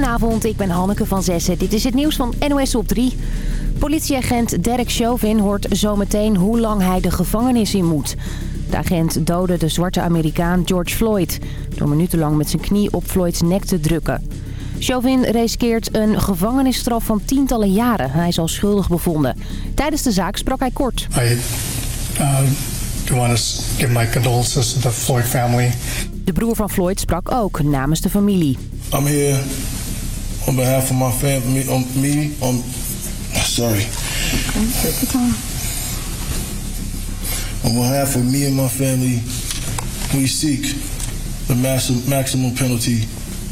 Goedenavond, ik ben Hanneke van Zessen. Dit is het nieuws van NOS op 3. Politieagent Derek Chauvin hoort zometeen hoe lang hij de gevangenis in moet. De agent doodde de zwarte Amerikaan George Floyd... door minutenlang met zijn knie op Floyds nek te drukken. Chauvin riskeert een gevangenisstraf van tientallen jaren. Hij is al schuldig bevonden. Tijdens de zaak sprak hij kort. I uh, want to give my condolences to the Floyd family. De broer van Floyd sprak ook namens de familie. I'm here on behalf of my family, on me, on... Sorry. On behalf of me and my family, we seek the maximum, maximum penalty.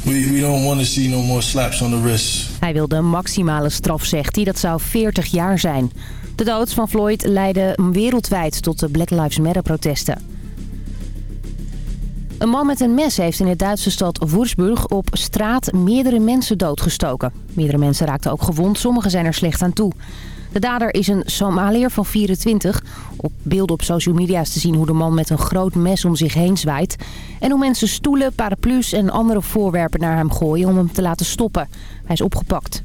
We, we don't want to see no more slaps on the wrist. Hij wil de maximale straf, zegt hij. Dat zou 40 jaar zijn. De dood van Floyd leidde wereldwijd tot de Black Lives Matter protesten. Een man met een mes heeft in de Duitse stad Würzburg op straat meerdere mensen doodgestoken. Meerdere mensen raakten ook gewond, sommigen zijn er slecht aan toe. De dader is een Somaliër van 24. Op beelden op social media is te zien hoe de man met een groot mes om zich heen zwaait. En hoe mensen stoelen, paraplu's en andere voorwerpen naar hem gooien om hem te laten stoppen. Hij is opgepakt.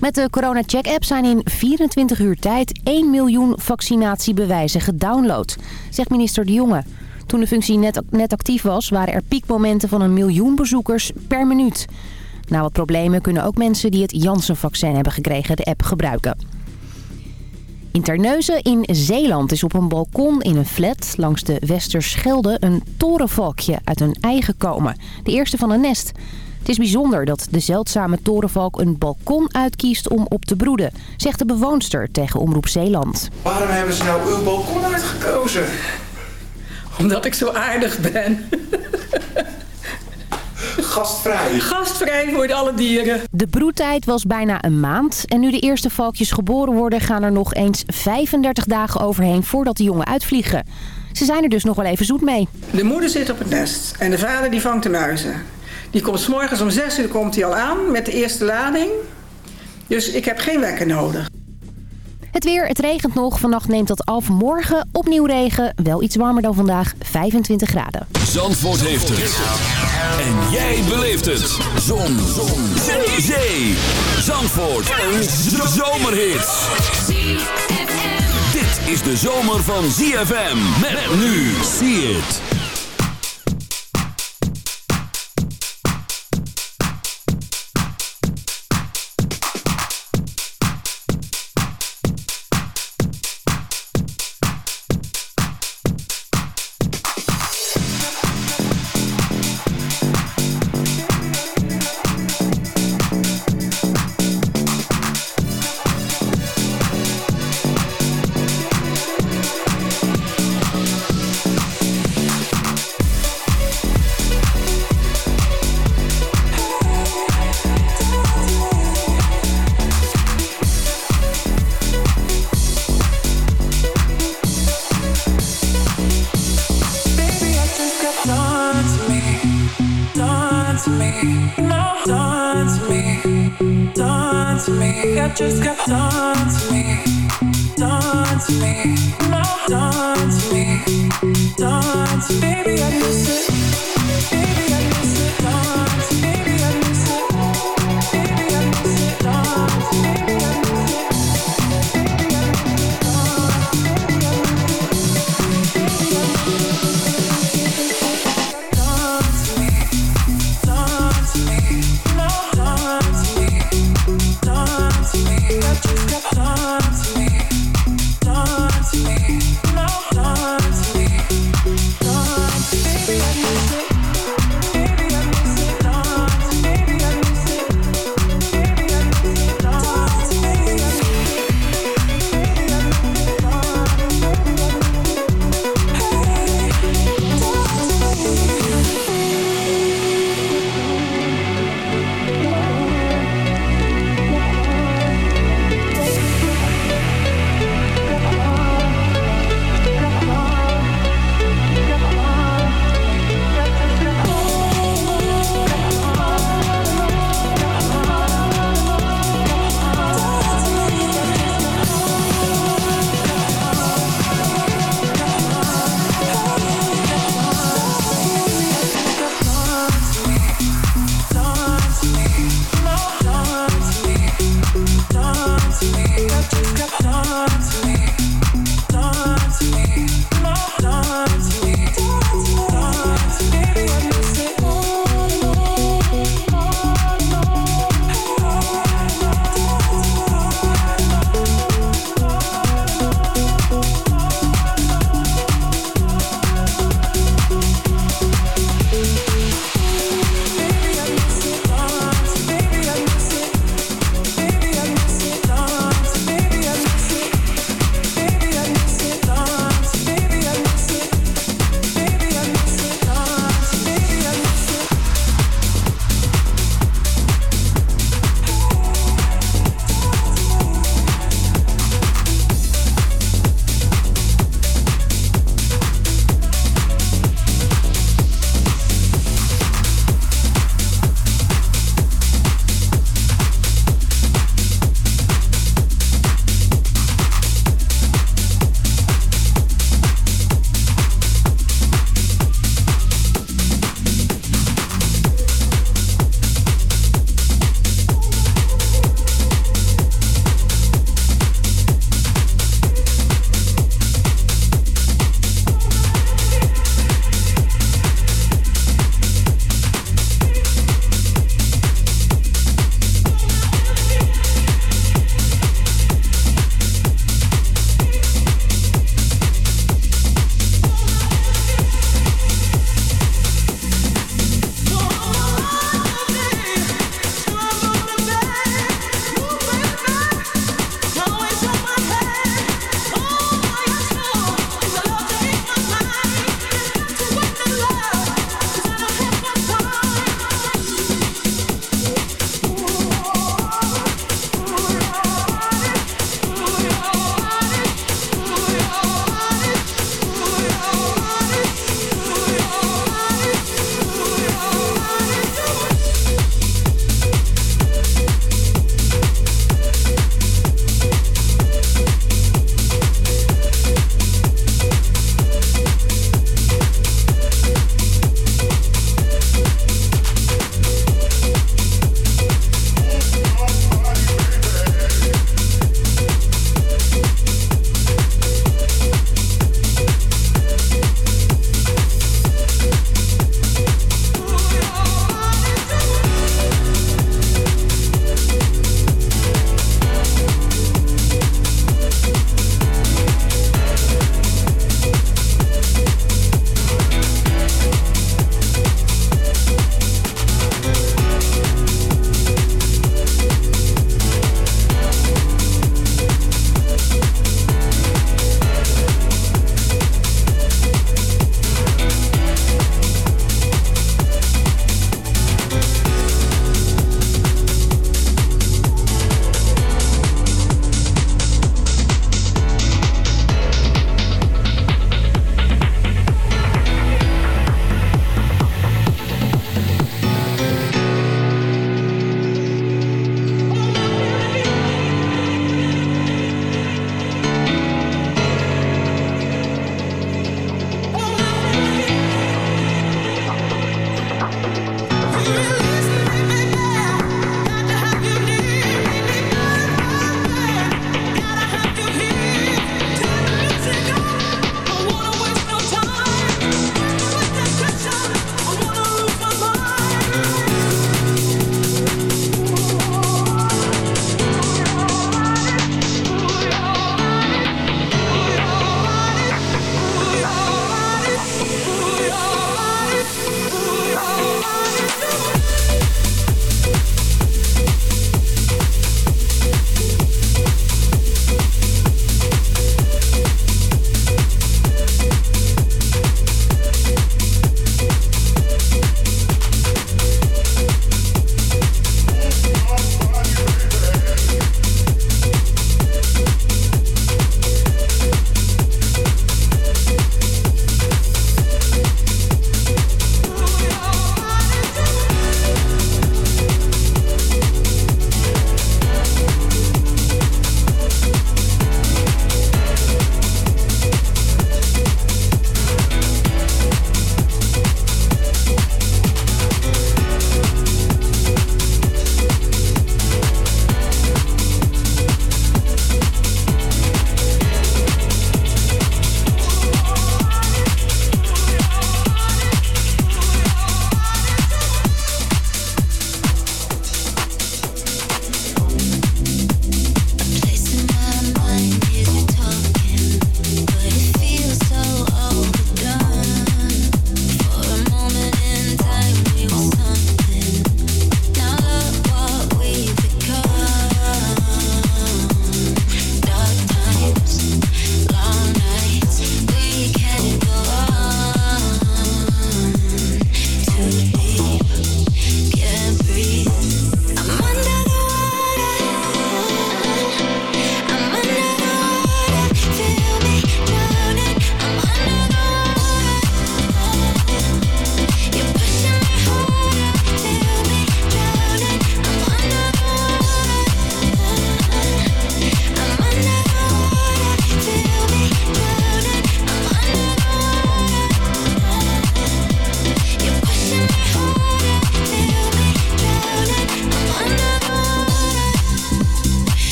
Met de Corona Check app zijn in 24 uur tijd 1 miljoen vaccinatiebewijzen gedownload, zegt minister De Jonge. Toen de functie net, actief was, waren er piekmomenten van een miljoen bezoekers per minuut. Na wat problemen kunnen ook mensen die het Janssen-vaccin hebben gekregen de app gebruiken. In Terneuzen in Zeeland is op een balkon in een flat langs de Westerschelde een torenvalkje uit een ei gekomen. De eerste van een nest. Het is bijzonder dat de zeldzame torenvalk een balkon uitkiest om op te broeden, zegt de bewoonster tegen Omroep Zeeland. Waarom hebben ze nou uw balkon uitgekozen? Omdat ik zo aardig ben. Gastvrij. Gastvrij voor alle dieren. De broedtijd was bijna een maand en nu de eerste valkjes geboren worden gaan er nog eens 35 dagen overheen voordat de jongen uitvliegen. Ze zijn er dus nog wel even zoet mee. De moeder zit op het nest en de vader die vangt de muizen. Die komt s morgens om 6 uur komt hij al aan met de eerste lading. Dus ik heb geen wekker nodig. Het weer, het regent nog. Vannacht neemt dat af. Morgen opnieuw regen. Wel iets warmer dan vandaag. 25 graden. Zandvoort heeft het. En jij beleeft het. Zon. Zon. Zee. Zee. Zandvoort. Een zomerhit. Dit is de zomer van ZFM. Met nu. See it.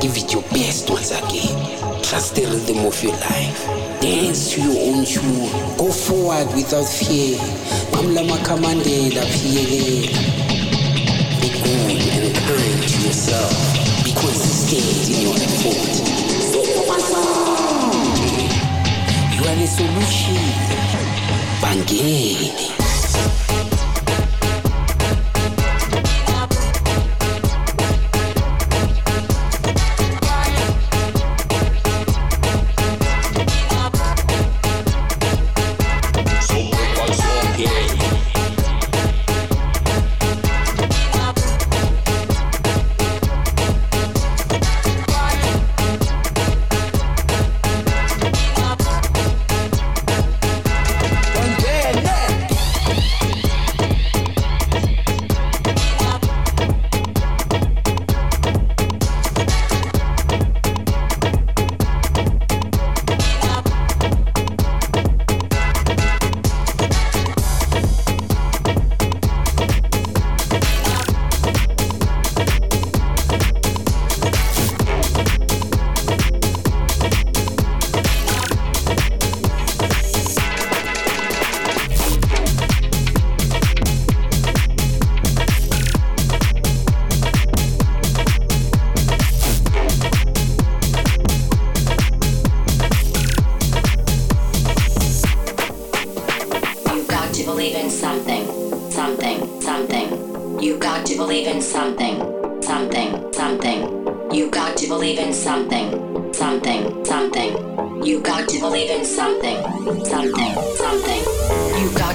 Give it your best once again. Trust the rhythm of your life. Dance to your own tune. Go forward without fear. Mamla makamandela pielela. Be good and kind to yourself. Be consistent in your effort. You are the solution. Bangeni.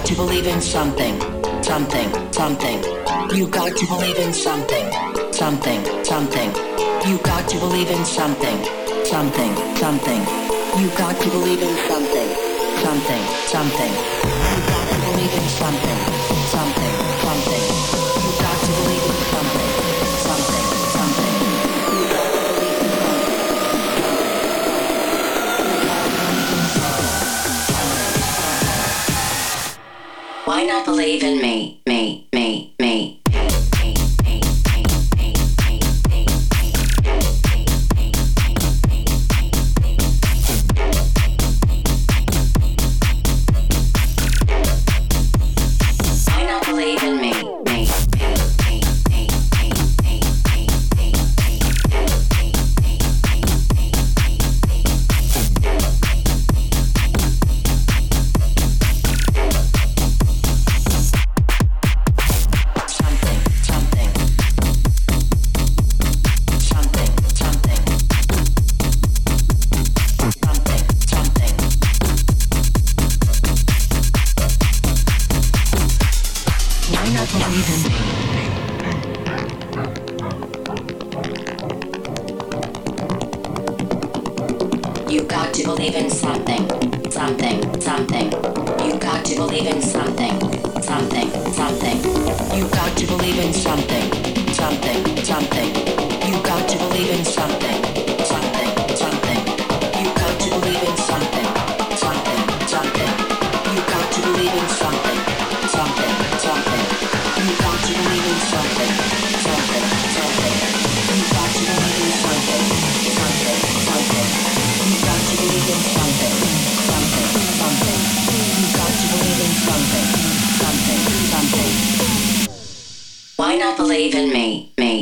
To believe in something, something, something. You got to believe in something, something, something. You got to believe in something, something, something. You got to believe in something, something, something. You got to believe in something, something, something. Why not believe in me, not believe in me, me,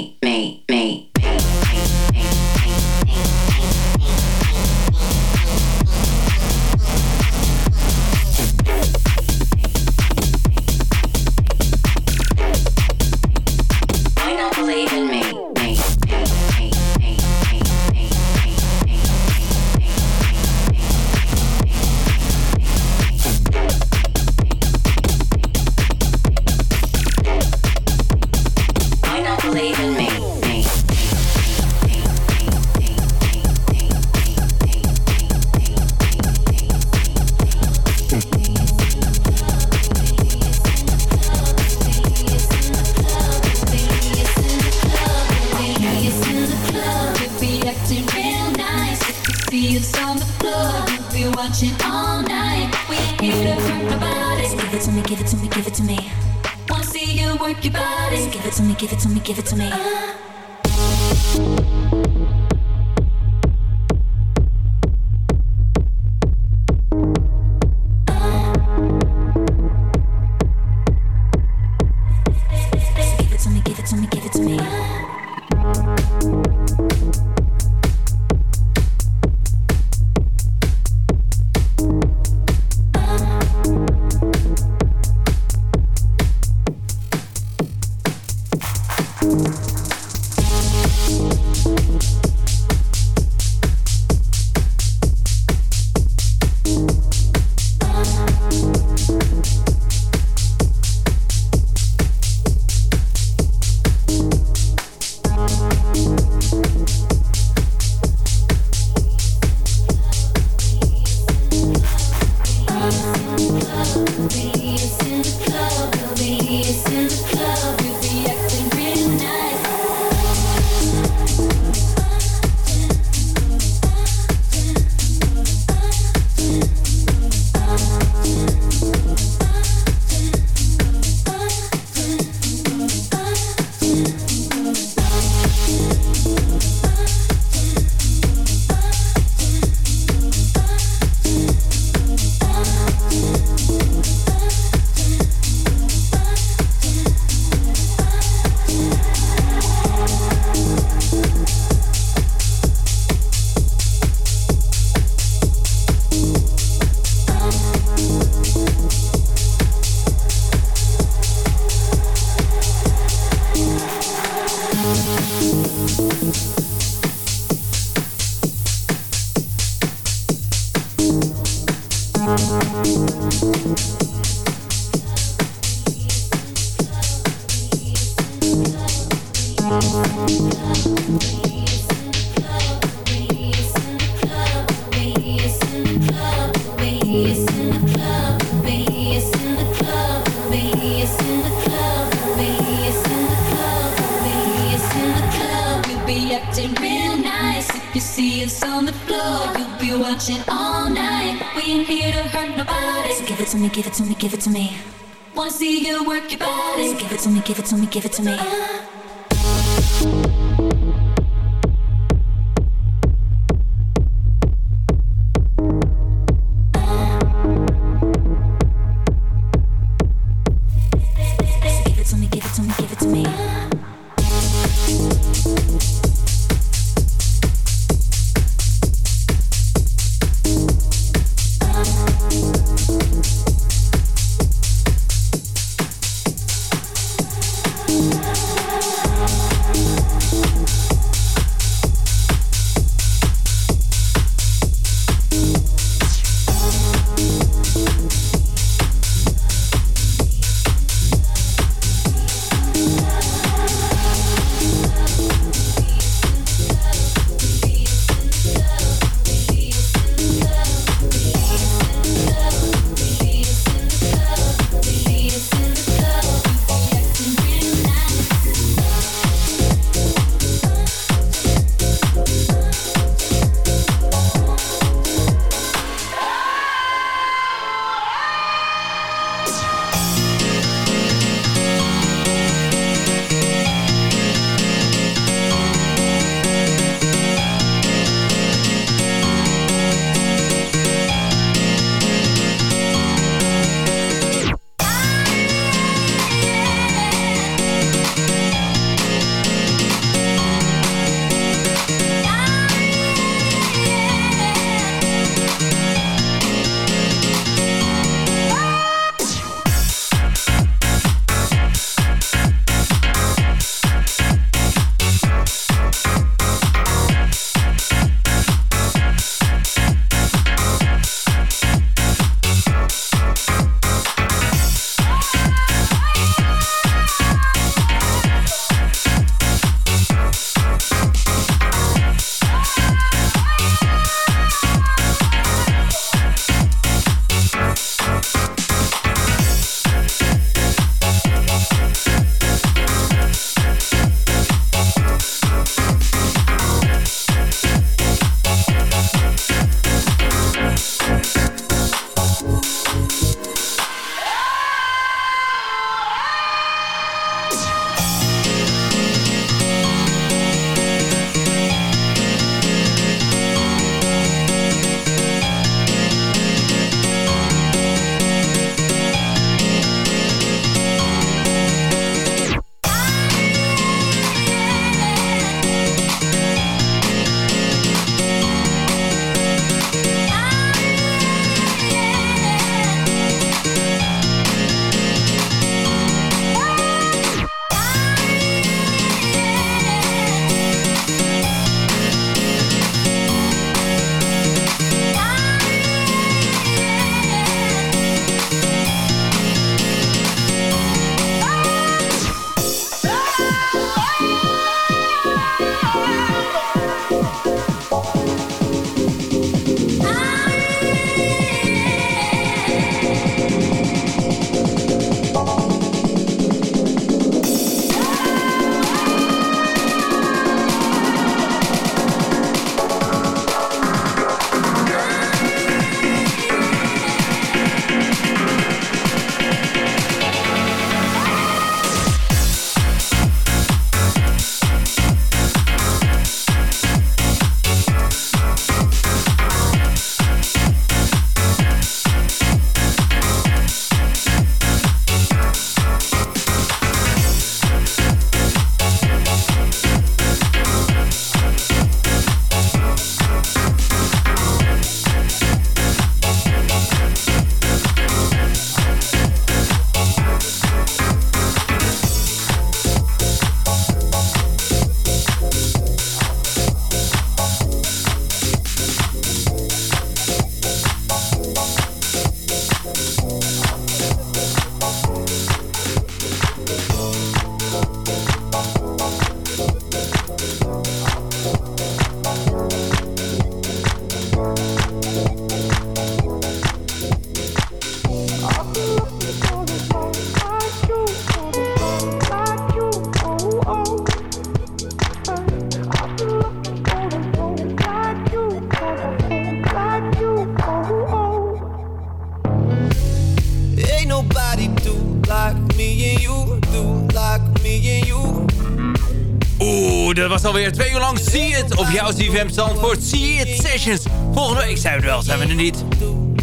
op jouw CFM Zandvoort. See It Sessions. Volgende week zijn we er wel, zijn we er niet.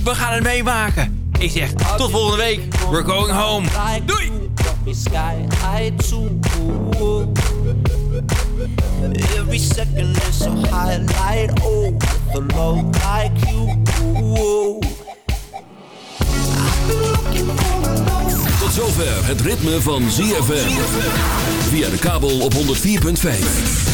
We gaan het meemaken. Ik zeg, tot volgende week. We're going home. Doei! Every second is a highlight. Oh, love like you. Tot zover het ritme van ZFM. Via de kabel op 104.5.